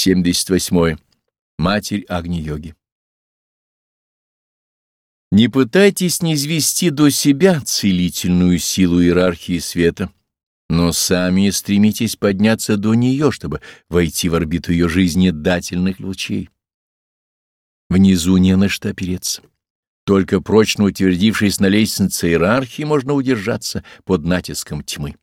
78. Матерь Агни-йоги. Не пытайтесь низвести до себя целительную силу иерархии света, но сами стремитесь подняться до нее, чтобы войти в орбиту ее жизнедательных лучей. Внизу не на что опереться. Только прочно утвердившись на лестнице иерархии, можно удержаться под натиском тьмы.